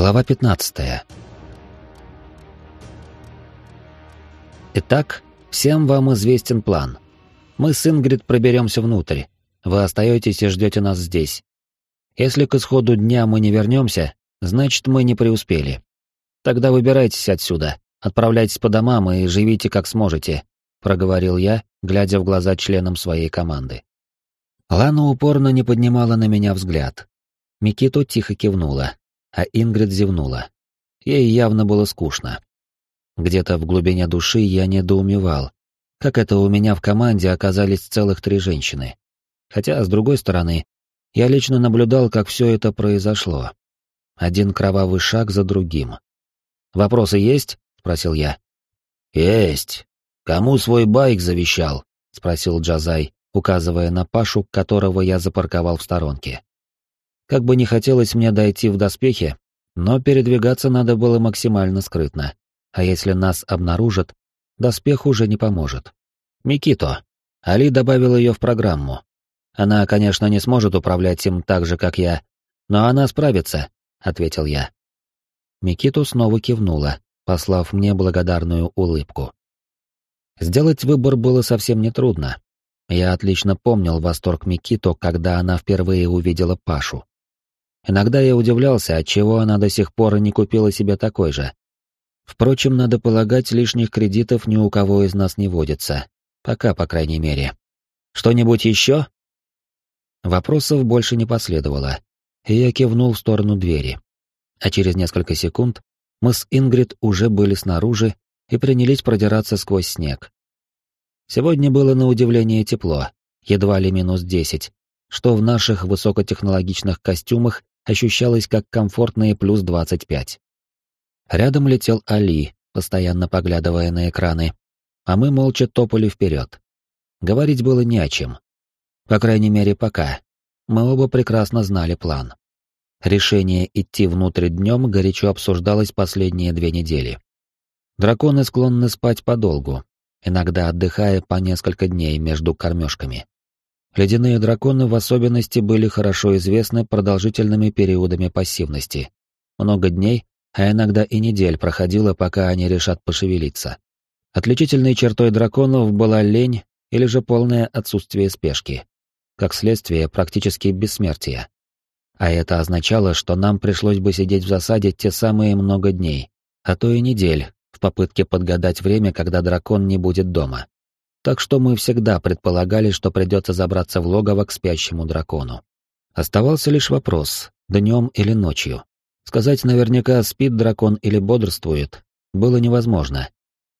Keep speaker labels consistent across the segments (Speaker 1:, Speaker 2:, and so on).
Speaker 1: Глава 15. Итак, всем вам известен план. Мы с Ингрид проберемся внутрь. Вы остаетесь и ждете нас здесь. Если к исходу дня мы не вернемся, значит мы не преуспели. Тогда выбирайтесь отсюда, отправляйтесь по домам и живите как сможете, проговорил я, глядя в глаза членам своей команды. Лана упорно не поднимала на меня взгляд. Микито тихо кивнула а Ингрид зевнула. Ей явно было скучно. Где-то в глубине души я недоумевал, как это у меня в команде оказались целых три женщины. Хотя, с другой стороны, я лично наблюдал, как все это произошло. Один кровавый шаг за другим. «Вопросы есть?» — спросил я.
Speaker 2: «Есть. Кому свой байк завещал?» — спросил Джазай, указывая на Пашу, которого я запарковал в сторонке.
Speaker 1: Как бы не хотелось мне дойти в доспехи, но передвигаться надо было максимально скрытно. А если нас обнаружат, доспех уже не поможет. Микито. Али добавил ее в программу. Она, конечно, не сможет управлять им так же, как я, но она справится, ответил я. Микито снова кивнула, послав мне благодарную улыбку. Сделать выбор было совсем нетрудно. Я отлично помнил восторг Микито, когда она впервые увидела Пашу. Иногда я удивлялся, отчего она до сих пор не купила себе такой же. Впрочем, надо полагать, лишних кредитов ни у кого из нас не водится. Пока, по крайней мере. Что-нибудь еще? Вопросов больше не последовало, и я кивнул в сторону двери. А через несколько секунд мы с Ингрид уже были снаружи и принялись продираться сквозь снег. Сегодня было на удивление тепло, едва ли минус десять, что в наших высокотехнологичных костюмах ощущалось как комфортные плюс 25. Рядом летел Али, постоянно поглядывая на экраны, а мы молча топали вперед. Говорить было не о чем. По крайней мере, пока. Мы оба прекрасно знали план. Решение идти внутрь днем горячо обсуждалось последние две недели. Драконы склонны спать подолгу, иногда отдыхая по несколько дней между кормежками. Ледяные драконы в особенности были хорошо известны продолжительными периодами пассивности. Много дней, а иногда и недель проходило, пока они решат пошевелиться. Отличительной чертой драконов была лень или же полное отсутствие спешки. Как следствие, практически бессмертие. А это означало, что нам пришлось бы сидеть в засаде те самые много дней, а то и недель, в попытке подгадать время, когда дракон не будет дома так что мы всегда предполагали, что придется забраться в логово к спящему дракону. Оставался лишь вопрос, днем или ночью. Сказать наверняка, спит дракон или бодрствует, было невозможно.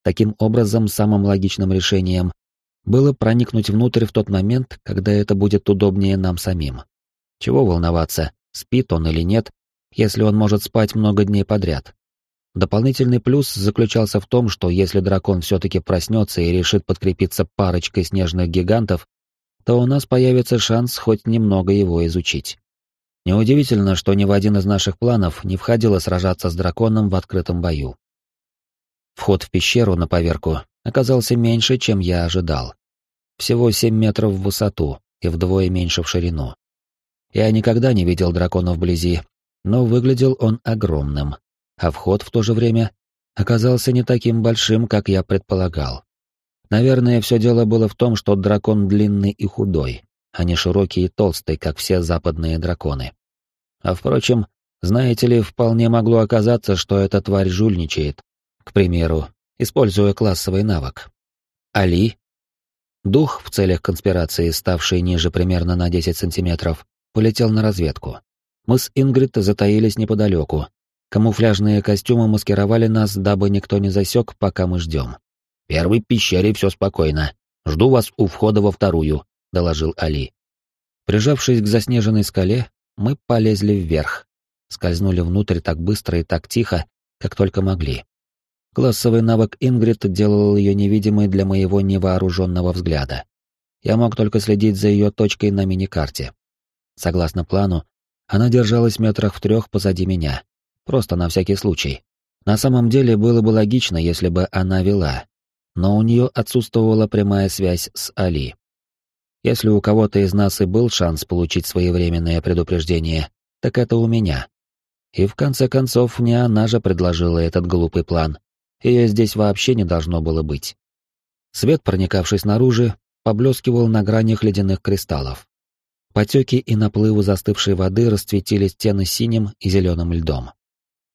Speaker 1: Таким образом, самым логичным решением было проникнуть внутрь в тот момент, когда это будет удобнее нам самим. Чего волноваться, спит он или нет, если он может спать много дней подряд. Дополнительный плюс заключался в том, что если дракон все-таки проснется и решит подкрепиться парочкой снежных гигантов, то у нас появится шанс хоть немного его изучить. Неудивительно, что ни в один из наших планов не входило сражаться с драконом в открытом бою. Вход в пещеру на поверку оказался меньше, чем я ожидал. Всего 7 метров в высоту и вдвое меньше в ширину. Я никогда не видел дракона вблизи, но выглядел он огромным, а вход в то же время оказался не таким большим, как я предполагал. Наверное, все дело было в том, что дракон длинный и худой, а не широкий и толстый, как все западные драконы. А впрочем, знаете ли, вполне могло оказаться, что эта тварь жульничает, к примеру, используя классовый навык. Али? Дух, в целях конспирации, ставший ниже примерно на 10 сантиметров, полетел на разведку. Мы с Ингрид затаились неподалеку, Камуфляжные костюмы маскировали нас, дабы никто не засек, пока мы ждем.
Speaker 2: «В первой пещере все спокойно. Жду вас у входа во вторую», — доложил Али.
Speaker 1: Прижавшись к заснеженной скале, мы полезли вверх. Скользнули внутрь так быстро и так тихо, как только могли. Классовый навык Ингрид делал ее невидимой для моего невооруженного взгляда. Я мог только следить за ее точкой на миникарте. Согласно плану, она держалась метрах в трех позади меня. Просто на всякий случай. На самом деле было бы логично, если бы она вела. Но у нее отсутствовала прямая связь с Али. Если у кого-то из нас и был шанс получить своевременное предупреждение, так это у меня. И в конце концов, не она же предложила этот глупый план. Ее здесь вообще не должно было быть. Свет, проникавший снаружи, поблескивал на гранях ледяных кристаллов. Потеки и наплывы застывшей воды расцветили стены синим и зеленым льдом.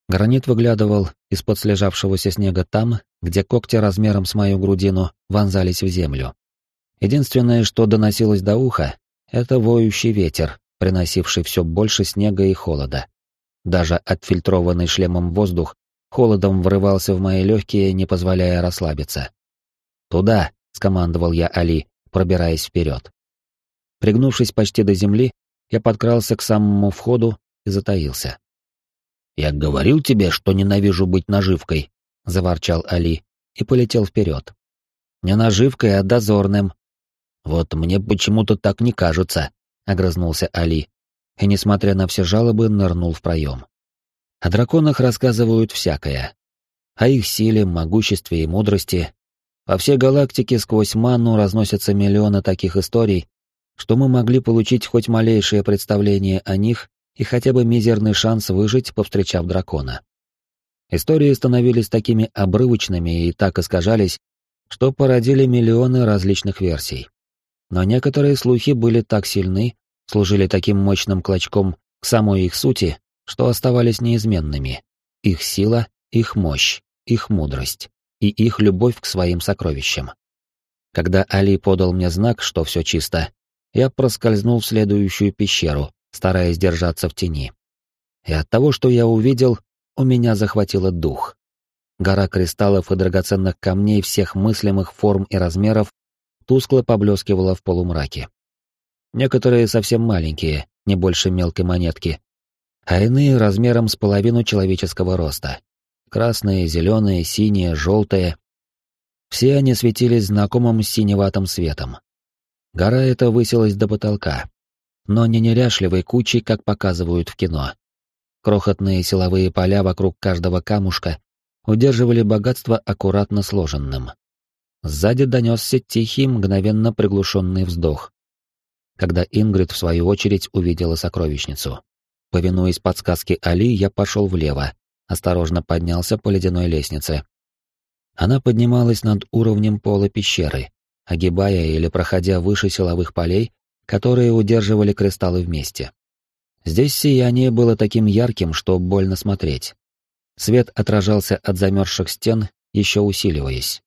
Speaker 1: Гранит выглядывал из-под слежавшегося снега там, где когти размером с мою грудину вонзались в землю. Единственное, что доносилось до уха, это воющий ветер, приносивший все больше снега и холода. Даже отфильтрованный шлемом воздух холодом врывался в мои легкие, не позволяя расслабиться. «Туда!» — скомандовал я Али, пробираясь вперед. Пригнувшись почти до земли, я подкрался к самому входу и затаился. «Я говорил тебе, что ненавижу быть наживкой», — заворчал Али и полетел вперед. «Не наживкой, а дозорным». «Вот мне почему-то так не кажется», — огрызнулся Али, и, несмотря на все жалобы, нырнул в проем. О драконах рассказывают всякое. О их силе, могуществе и мудрости. По всей галактике сквозь ману разносятся миллионы таких историй, что мы могли получить хоть малейшее представление о них и хотя бы мизерный шанс выжить, повстречав дракона. Истории становились такими обрывочными и так искажались, что породили миллионы различных версий. Но некоторые слухи были так сильны, служили таким мощным клочком к самой их сути, что оставались неизменными. Их сила, их мощь, их мудрость и их любовь к своим сокровищам. Когда Али подал мне знак, что все чисто, я проскользнул в следующую пещеру, стараясь держаться в тени. И от того, что я увидел, у меня захватило дух. Гора кристаллов и драгоценных камней всех мыслимых форм и размеров тускло поблескивала в полумраке. Некоторые совсем маленькие, не больше мелкой монетки, а иные размером с половину человеческого роста. Красные, зеленые, синие, желтые. Все они светились знакомым синеватым светом. Гора эта высилась до потолка, но не неряшливой кучей, как показывают в кино. Крохотные силовые поля вокруг каждого камушка удерживали богатство аккуратно сложенным. Сзади донесся тихий, мгновенно приглушенный вздох, когда Ингрид, в свою очередь, увидела сокровищницу. Повинуясь подсказке Али, я пошел влево, осторожно поднялся по ледяной лестнице. Она поднималась над уровнем пола пещеры, огибая или проходя выше силовых полей которые удерживали кристаллы вместе. Здесь сияние было таким ярким, что больно смотреть. Свет отражался от замерзших стен, еще усиливаясь.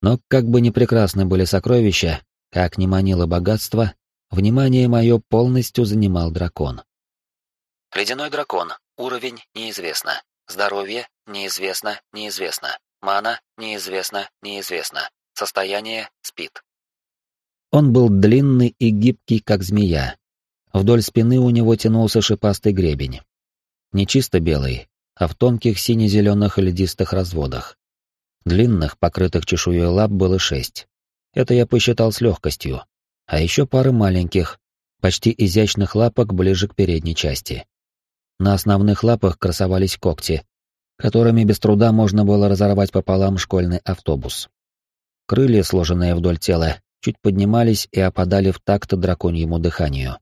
Speaker 1: Но как бы ни прекрасны были сокровища, как ни манило богатство, внимание мое полностью занимал дракон.
Speaker 3: Ледяной дракон. Уровень неизвестно. Здоровье неизвестно, неизвестно. Мана неизвестно, неизвестно. Состояние спит.
Speaker 1: Он был длинный и гибкий, как змея. Вдоль спины у него тянулся шипастый гребень. Не чисто белый, а в тонких сине-зеленых льдистых разводах. Длинных, покрытых чешуей лап было шесть. Это я посчитал с легкостью. А еще пара маленьких, почти изящных лапок ближе к передней части. На основных лапах красовались когти, которыми без труда можно было разорвать пополам школьный автобус. Крылья, сложенные вдоль тела, чуть поднимались и опадали в такт драконьему дыханию.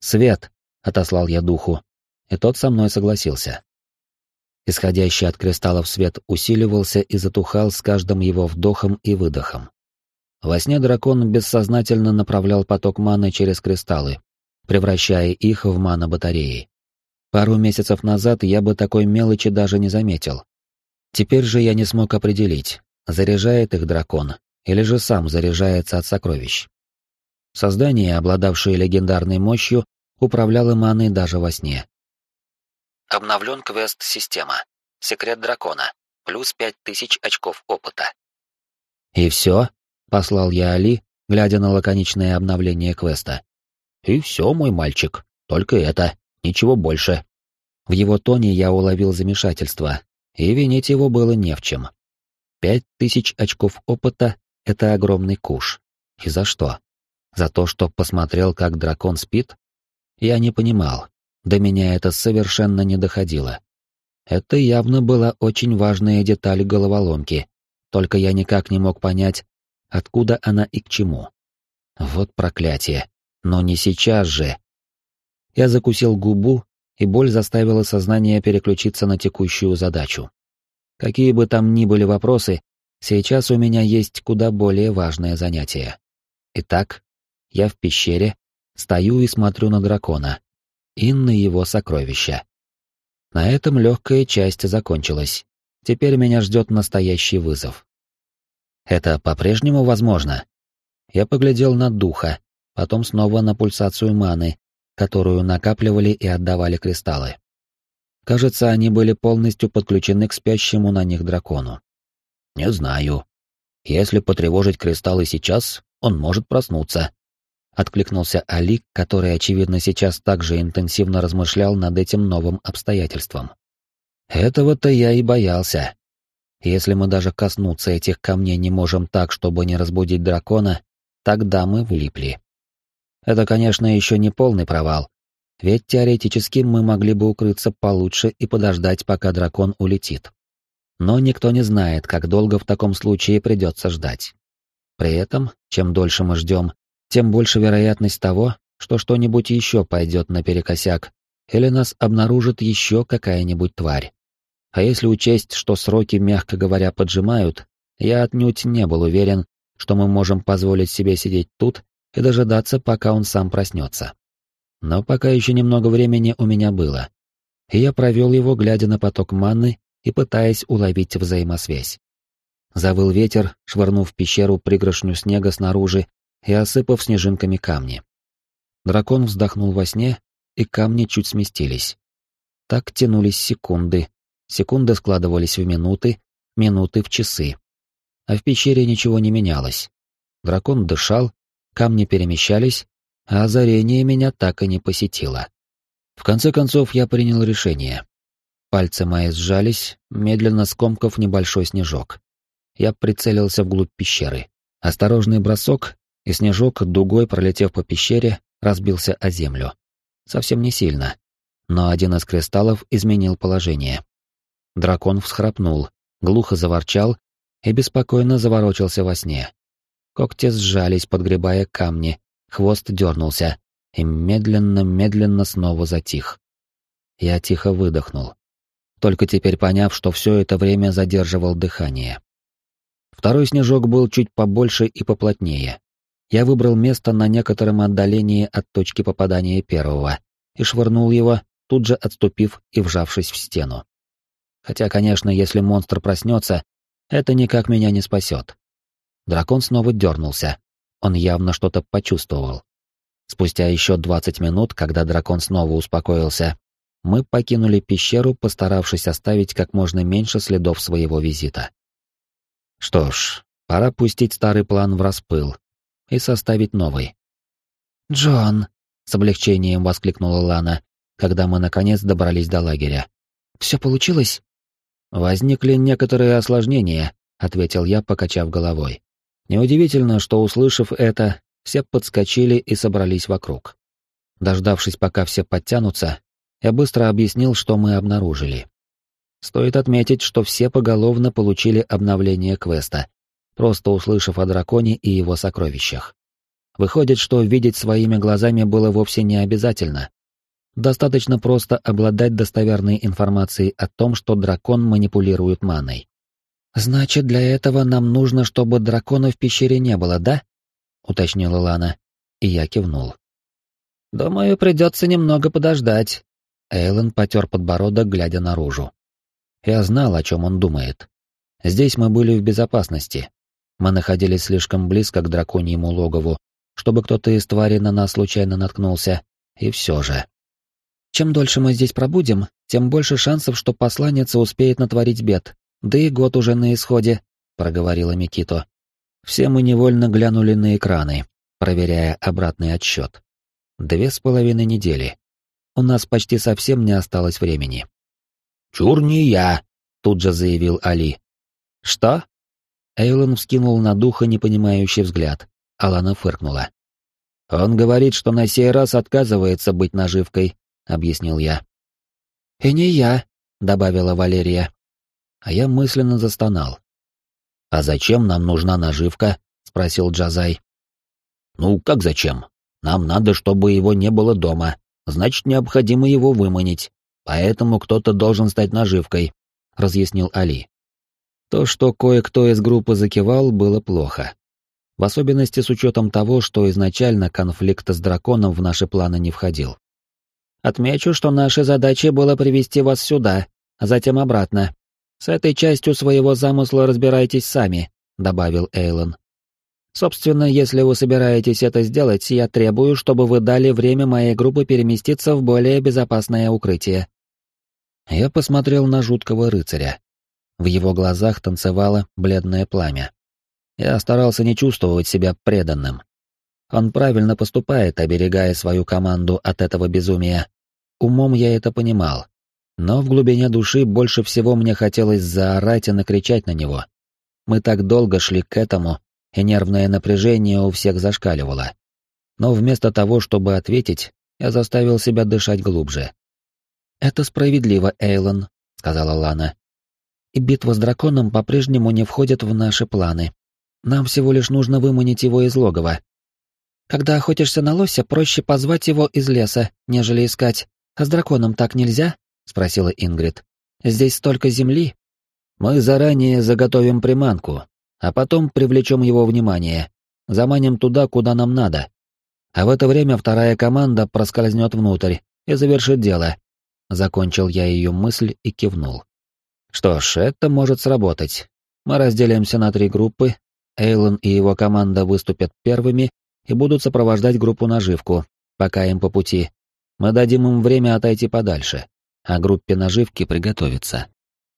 Speaker 1: «Свет!» — отослал я духу, и тот со мной согласился. Исходящий от кристаллов свет усиливался и затухал с каждым его вдохом и выдохом. Во сне дракон бессознательно направлял поток маны через кристаллы, превращая их в мана-батареи. Пару месяцев назад я бы такой мелочи даже не заметил. Теперь же я не смог определить, заряжает их дракон или же сам заряжается от сокровищ. Создание, обладавшее легендарной мощью, управляло маной даже во сне.
Speaker 3: Обновлен квест «Система». Секрет дракона. Плюс пять тысяч очков опыта.
Speaker 1: «И все?» — послал я Али, глядя на лаконичное обновление квеста. «И все, мой мальчик. Только это. Ничего больше». В его тоне я уловил замешательство, и винить его было не в чем. Пять тысяч очков опыта это огромный куш. И за что? За то, что посмотрел, как дракон спит? Я не понимал. До меня это совершенно не доходило. Это явно была очень важная деталь головоломки, только я никак не мог понять, откуда она и к чему. Вот проклятие. Но не сейчас же. Я закусил губу и боль заставила сознание переключиться на текущую задачу. Какие бы там ни были вопросы, сейчас у меня есть куда более важное занятие. Итак, я в пещере, стою и смотрю на дракона и на его сокровища. На этом легкая часть закончилась. Теперь меня ждет настоящий вызов. Это по-прежнему возможно? Я поглядел на духа, потом снова на пульсацию маны, которую накапливали и отдавали кристаллы. Кажется, они были полностью подключены к спящему на них дракону. Не знаю. Если потревожить кристаллы сейчас, он может проснуться. Откликнулся Али, который, очевидно, сейчас также интенсивно размышлял над этим новым обстоятельством. Этого-то я и боялся. Если мы даже коснуться этих камней не можем так, чтобы не разбудить дракона, тогда мы влипли. Это, конечно, еще не полный провал, ведь теоретически мы могли бы укрыться получше и подождать, пока дракон улетит. Но никто не знает, как долго в таком случае придется ждать. При этом, чем дольше мы ждем, тем больше вероятность того, что что-нибудь еще пойдет наперекосяк, или нас обнаружит еще какая-нибудь тварь. А если учесть, что сроки, мягко говоря, поджимают, я отнюдь не был уверен, что мы можем позволить себе сидеть тут и дожидаться, пока он сам проснется. Но пока еще немного времени у меня было, и я провел его, глядя на поток манны и пытаясь уловить взаимосвязь. Завыл ветер, швырнув в пещеру пригоршню снега снаружи и осыпав снежинками камни. Дракон вздохнул во сне, и камни чуть сместились. Так тянулись секунды, секунды складывались в минуты, минуты в часы. А в пещере ничего не менялось. Дракон дышал, камни перемещались, а озарение меня так и не посетило. В конце концов я принял решение. Пальцы мои сжались, медленно скомкав небольшой снежок. Я прицелился вглубь пещеры. Осторожный бросок, и снежок, дугой пролетев по пещере, разбился о землю. Совсем не сильно. Но один из кристаллов изменил положение. Дракон всхрапнул, глухо заворчал и беспокойно заворочился во сне. Когти сжались, подгребая камни, хвост дернулся и медленно-медленно снова затих. Я тихо выдохнул, только теперь поняв, что все это время задерживал дыхание. Второй снежок был чуть побольше и поплотнее. Я выбрал место на некотором отдалении от точки попадания первого и швырнул его, тут же отступив и вжавшись в стену. Хотя, конечно, если монстр проснется, это никак меня не спасет. Дракон снова дернулся. Он явно что-то почувствовал. Спустя еще двадцать минут, когда дракон снова успокоился, мы покинули пещеру, постаравшись оставить как можно меньше следов своего визита. Что ж, пора пустить старый план в распыл и составить новый. «Джон!» — с облегчением воскликнула Лана, когда мы наконец добрались до лагеря. «Все получилось?» «Возникли некоторые осложнения», — ответил я, покачав головой. Неудивительно, что, услышав это, все подскочили и собрались вокруг. Дождавшись, пока все подтянутся, я быстро объяснил, что мы обнаружили. Стоит отметить, что все поголовно получили обновление квеста, просто услышав о драконе и его сокровищах. Выходит, что видеть своими глазами было вовсе не обязательно. Достаточно просто обладать достоверной информацией о том, что дракон манипулирует маной. «Значит, для этого нам нужно, чтобы дракона в пещере не было, да?» — уточнила Лана, и я кивнул. «Думаю, придется немного подождать». Эйлон потер подбородок, глядя наружу. Я знал, о чем он думает. Здесь мы были в безопасности. Мы находились слишком близко к драконьему логову, чтобы кто-то из тварей на нас случайно наткнулся, и все же. Чем дольше мы здесь пробудем, тем больше шансов, что посланница успеет натворить бед. Да и год уже на исходе, проговорила Микито. Все мы невольно глянули на экраны, проверяя обратный отсчет. Две с половиной недели. У нас почти совсем не осталось времени. «Чур не я», — тут же заявил Али. «Что?» Эйлон вскинул на духа непонимающий взгляд. Алана фыркнула. «Он говорит, что на сей раз отказывается быть наживкой», — объяснил я. «И не я», — добавила Валерия. А я мысленно застонал. «А зачем нам нужна наживка?» — спросил Джазай. «Ну, как зачем? Нам надо, чтобы его не было дома»,
Speaker 2: значит, необходимо его выманить. Поэтому кто-то должен стать наживкой, разъяснил Али.
Speaker 1: То, что кое-кто из группы закивал, было плохо. В особенности с учетом того, что изначально конфликт с драконом в наши планы не входил.
Speaker 4: Отмечу, что нашей задачей было привести вас сюда, а затем обратно. С этой частью своего замысла разбирайтесь сами, добавил Эйлон. Собственно, если вы собираетесь это сделать, я требую, чтобы вы дали время моей группе переместиться в более безопасное укрытие.
Speaker 1: Я посмотрел на жуткого рыцаря. В его глазах танцевало бледное пламя. Я старался не чувствовать себя преданным. Он правильно поступает, оберегая свою команду от этого безумия. Умом я это понимал. Но в глубине души больше всего мне хотелось заорать и накричать на него. Мы так долго шли к этому, и нервное напряжение у всех зашкаливало. Но вместо того, чтобы ответить, я заставил себя дышать глубже. «Это справедливо, Эйлон», — сказала Лана. «И битва с драконом по-прежнему не входит в наши планы. Нам всего лишь нужно выманить его из логова. Когда охотишься на лося, проще позвать его из леса, нежели искать. А с драконом так нельзя? спросила Ингрид. Здесь столько земли.
Speaker 2: Мы заранее заготовим приманку, а потом привлечем его внимание, заманим туда, куда нам надо. А в это время вторая команда проскользнет внутрь и завершит дело. Закончил я ее мысль и кивнул. Что ж, это может сработать. Мы разделимся на три группы Эйлон и его команда выступят первыми и будут сопровождать группу наживку, пока им по пути. Мы дадим им время отойти подальше, а группе наживки приготовиться.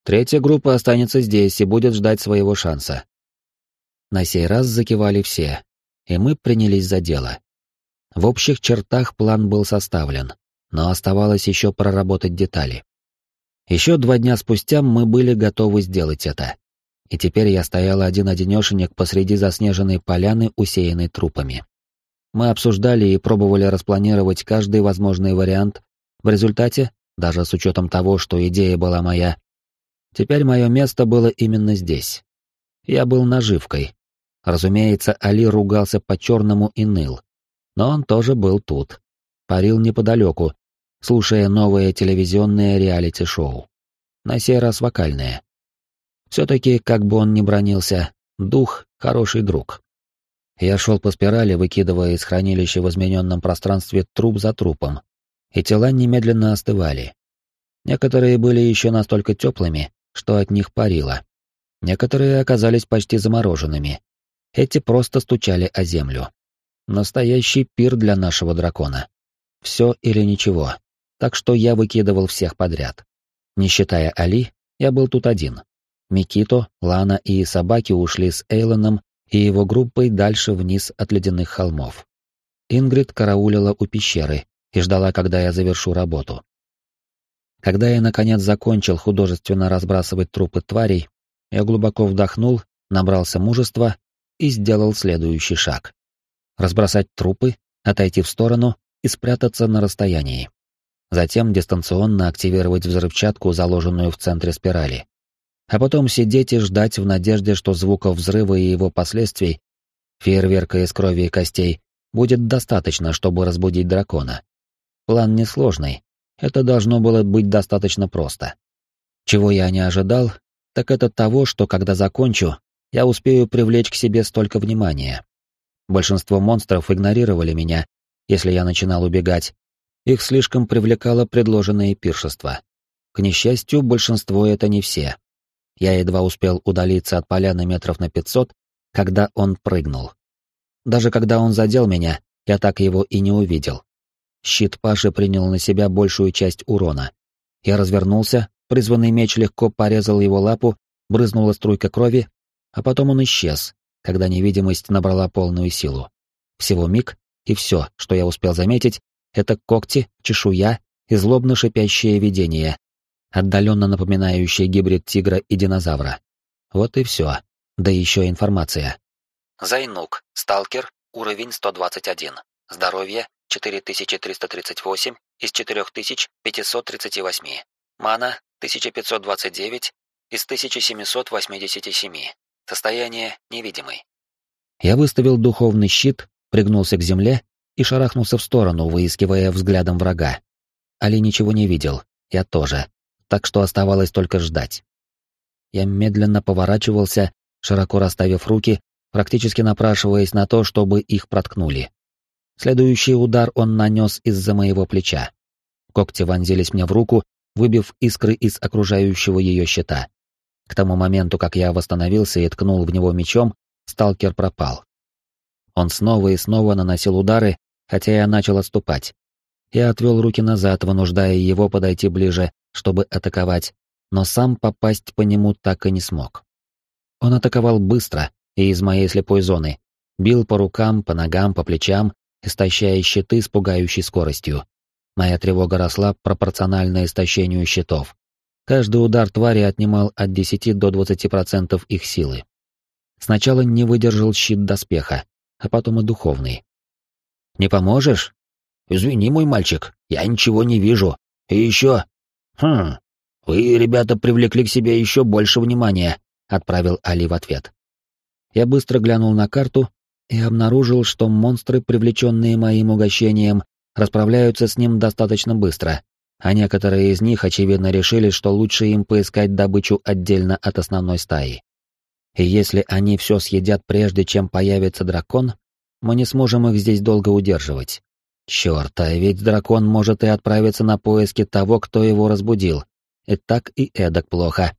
Speaker 2: Третья группа останется здесь и будет ждать своего шанса. На сей раз закивали все, и мы принялись за дело. В общих чертах план был составлен, но оставалось еще проработать детали. Еще два дня спустя мы были готовы сделать это и теперь я стоял один-одинешенек посреди заснеженной поляны, усеянной трупами. Мы обсуждали и пробовали распланировать каждый возможный вариант. В результате, даже с учетом того, что идея была моя, теперь мое место было именно здесь. Я был наживкой. Разумеется, Али ругался по-черному и ныл. Но он тоже был тут. Парил неподалеку, слушая новое телевизионное реалити-шоу. На сей раз вокальное. Все-таки, как бы он ни бронился, дух — хороший друг. Я шел по спирали, выкидывая из хранилища в измененном пространстве труп за трупом, и тела немедленно остывали. Некоторые были еще настолько теплыми, что от них парило. Некоторые оказались почти замороженными. Эти просто стучали о землю. Настоящий пир для нашего дракона. Все или ничего. Так что я выкидывал всех подряд. Не считая Али, я был тут один. Микито, Лана и собаки ушли с Эйлоном и его группой дальше вниз от ледяных холмов. Ингрид караулила у пещеры и ждала, когда я завершу работу. Когда я, наконец, закончил художественно разбрасывать трупы тварей, я глубоко вдохнул, набрался мужества и сделал следующий шаг. Разбросать трупы, отойти в сторону и спрятаться на расстоянии. Затем дистанционно активировать взрывчатку, заложенную в центре спирали а потом сидеть и ждать в надежде, что звуков взрыва и его последствий, фейерверка из крови и костей, будет достаточно, чтобы разбудить дракона. План несложный, это должно было быть достаточно просто. Чего я не ожидал, так это того, что когда закончу, я успею привлечь к себе столько внимания. Большинство монстров игнорировали меня, если я начинал убегать. Их слишком привлекало предложенное пиршество. К несчастью, большинство это не все. Я едва успел удалиться от поляны метров на пятьсот, когда он прыгнул. Даже когда он задел меня, я так его и не увидел. Щит Паши принял на себя большую часть урона. Я развернулся, призванный меч легко порезал его лапу, брызнула струйка крови, а потом он исчез, когда невидимость набрала полную силу. Всего миг, и все, что я успел заметить, это когти, чешуя и злобно шипящее видение, отдаленно напоминающий гибрид тигра и динозавра. Вот и все. Да еще информация.
Speaker 3: Зайнук, сталкер, уровень 121. Здоровье 4338 из 4538. Мана 1529 из 1787. Состояние невидимый.
Speaker 1: Я выставил духовный щит, пригнулся к земле и шарахнулся в сторону, выискивая взглядом врага. Али ничего не видел, я тоже, так что оставалось только ждать. Я медленно поворачивался, широко расставив руки, практически напрашиваясь на то, чтобы их проткнули. Следующий удар он нанес из-за моего плеча. Когти вонзились мне в руку, выбив искры из окружающего ее щита. К тому моменту, как я восстановился и ткнул в него мечом, сталкер пропал. Он снова и снова наносил удары, хотя я начал отступать. Я отвел руки назад, вынуждая его подойти ближе, чтобы атаковать, но сам попасть по нему так и не смог. Он атаковал быстро и из моей слепой зоны, бил по рукам, по ногам, по плечам, истощая щиты с пугающей скоростью. Моя тревога росла пропорционально истощению щитов. Каждый удар твари отнимал от 10 до 20% их силы. Сначала не выдержал щит доспеха, а потом и духовный. «Не поможешь?» «Извини, мой мальчик, я ничего не вижу. И еще...» «Хм, вы, ребята, привлекли к себе еще больше внимания», — отправил Али в ответ. Я быстро глянул на карту и обнаружил, что монстры, привлеченные моим угощением, расправляются с ним достаточно быстро, а некоторые из них, очевидно, решили, что лучше им поискать добычу отдельно от основной стаи. И если они все съедят прежде, чем появится дракон, мы не сможем их здесь долго удерживать. Черт, а ведь дракон может и отправиться на поиски того, кто его разбудил. И так и эдак плохо.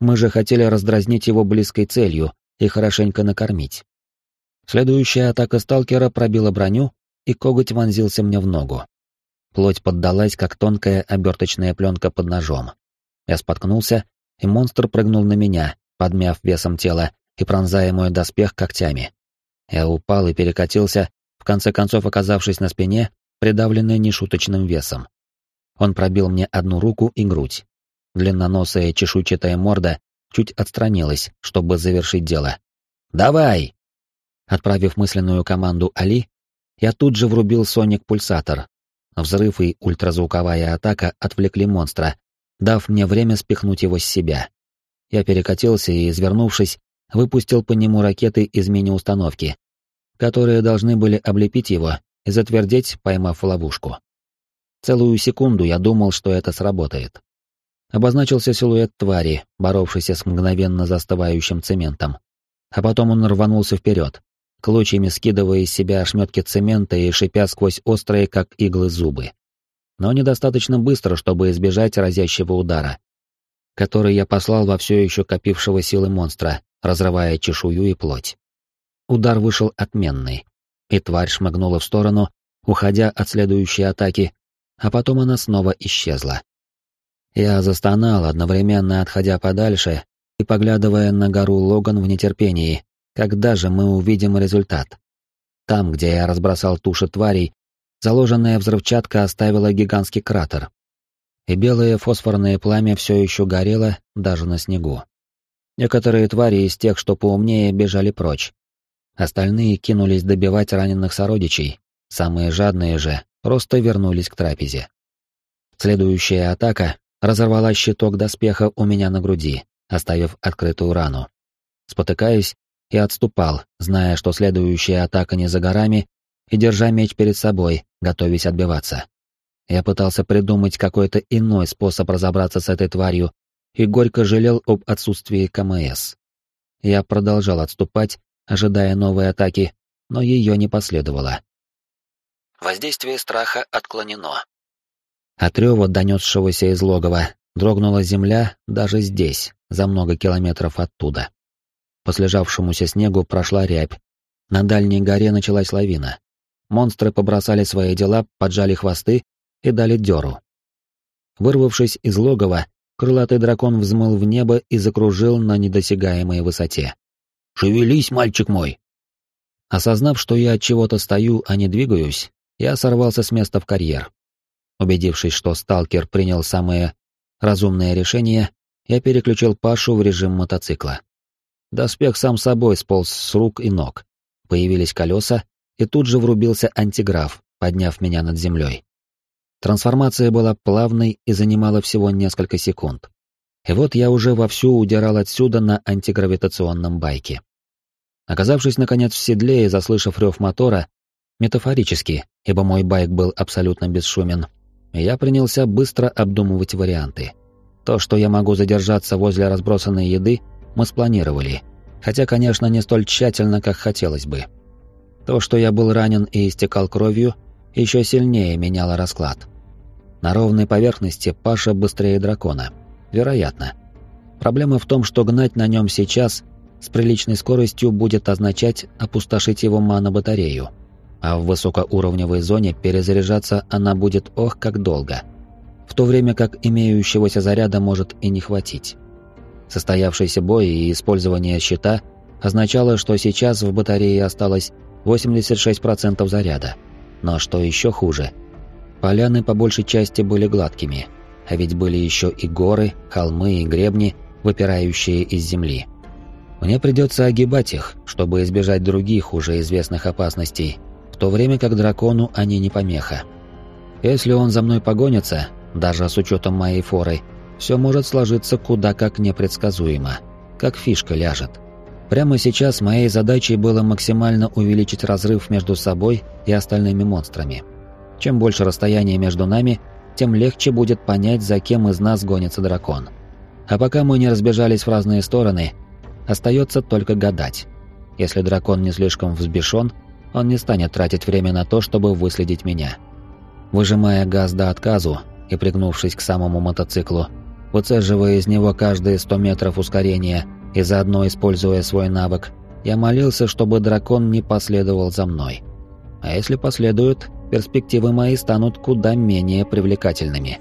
Speaker 1: Мы же хотели раздразнить его близкой целью и хорошенько накормить. Следующая атака сталкера пробила броню, и коготь вонзился мне в ногу. Плоть поддалась, как тонкая оберточная пленка под ножом. Я споткнулся, и монстр прыгнул на меня, подмяв весом тела и пронзая мой доспех когтями. Я упал и перекатился, в конце концов оказавшись на спине, придавленный нешуточным весом. Он пробил мне одну руку и грудь. Длинноносая чешуйчатая морда чуть отстранилась, чтобы завершить дело. «Давай!» Отправив мысленную команду Али, я тут же врубил соник-пульсатор. Взрыв и ультразвуковая атака отвлекли монстра, дав мне время спихнуть его с себя. Я перекатился и, извернувшись, выпустил по нему ракеты из мини-установки, которые должны были облепить его и затвердеть, поймав ловушку. Целую секунду я думал, что это сработает. Обозначился силуэт твари, боровшийся с мгновенно застывающим цементом. А потом он рванулся вперед, клочьями скидывая из себя ошметки цемента и шипя сквозь острые, как иглы, зубы. Но недостаточно быстро, чтобы избежать разящего удара, который я послал во все еще копившего силы монстра, разрывая чешую и плоть. Удар вышел отменный, и тварь шмыгнула в сторону, уходя от следующей атаки, а потом она снова исчезла. Я застонал, одновременно отходя подальше и поглядывая на гору Логан в нетерпении, когда же мы увидим результат. Там, где я разбросал туши тварей, заложенная взрывчатка оставила гигантский кратер. И белое фосфорное пламя все еще горело даже на снегу. Некоторые твари из тех, что поумнее, бежали прочь, Остальные кинулись добивать раненых сородичей, самые жадные же просто вернулись к трапезе. Следующая атака разорвала щиток доспеха у меня на груди, оставив открытую рану. Спотыкаясь, я отступал, зная, что следующая атака не за горами, и держа меч перед собой, готовясь отбиваться. Я пытался придумать какой-то иной способ разобраться с этой тварью и горько жалел об отсутствии КМС. Я продолжал отступать, ожидая новой атаки, но ее не последовало.
Speaker 3: Воздействие страха отклонено.
Speaker 1: От рева, донесшегося из логова, дрогнула земля даже здесь, за много километров оттуда. По слежавшемуся снегу прошла рябь. На дальней горе началась лавина. Монстры побросали свои дела, поджали хвосты и дали дёру. Вырвавшись из логова, крылатый дракон взмыл в небо и закружил на недосягаемой высоте. Шевелись, мальчик мой!» Осознав, что я от чего-то стою, а не двигаюсь, я сорвался с места в карьер. Убедившись, что сталкер принял самое разумное решение, я переключил Пашу в режим мотоцикла. Доспех сам собой сполз с рук и ног. Появились колеса, и тут же врубился антиграф, подняв меня над землей. Трансформация была плавной и занимала всего несколько секунд. И вот я уже вовсю удирал отсюда на антигравитационном байке. Оказавшись, наконец, в седле и заслышав рев мотора, Метафорически, ибо мой байк был абсолютно бесшумен. Я принялся быстро обдумывать варианты. То, что я могу задержаться возле разбросанной еды, мы спланировали. Хотя, конечно, не столь тщательно, как хотелось бы. То, что я был ранен и истекал кровью, еще сильнее меняло расклад. На ровной поверхности Паша быстрее дракона. Вероятно. Проблема в том, что гнать на нем сейчас с приличной скоростью будет означать опустошить его мано-батарею. А в высокоуровневой зоне перезаряжаться она будет ох как долго. В то время как имеющегося заряда может и не хватить. Состоявшийся бой и использование щита означало, что сейчас в батарее осталось 86% заряда. Но что еще хуже, поляны по большей части были гладкими, а ведь были еще и горы, холмы и гребни, выпирающие из земли. Мне придется огибать их, чтобы избежать других уже известных опасностей, в то время как дракону они не помеха. Если он за мной погонится, даже с учетом моей форы, все может сложиться куда как непредсказуемо, как фишка ляжет. Прямо сейчас моей задачей было максимально увеличить разрыв между собой и остальными монстрами. Чем больше расстояние между нами, тем легче будет понять, за кем из нас гонится дракон. А пока мы не разбежались в разные стороны, остается только гадать. Если дракон не слишком взбешен, он не станет тратить время на то, чтобы выследить меня. Выжимая газ до отказу и пригнувшись к самому мотоциклу, выцеживая из него каждые 100 метров ускорения и заодно используя свой навык, я молился, чтобы дракон не последовал за мной. А если последует, перспективы мои станут куда менее привлекательными.